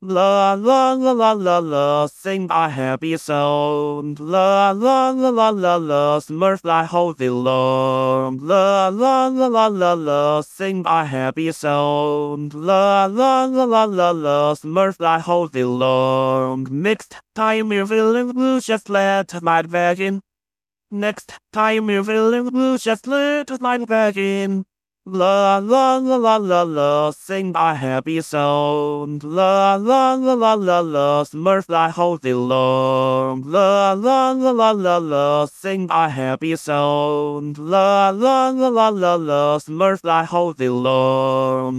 La la la la la la, sing a happy song. La la la la la la, Smurf thy holy long. La la la la la la, sing a happy song. La la la la la la, Smurf thy holy long. Next time you're feeling blue, just let my back. Next time you're feeling blue, just let my back. La la la la la la, sing a happy song. La la la la la la, Smurf thy holy long. La la la la la la, sing a happy song. La la la la la la, Smurf thy holy long.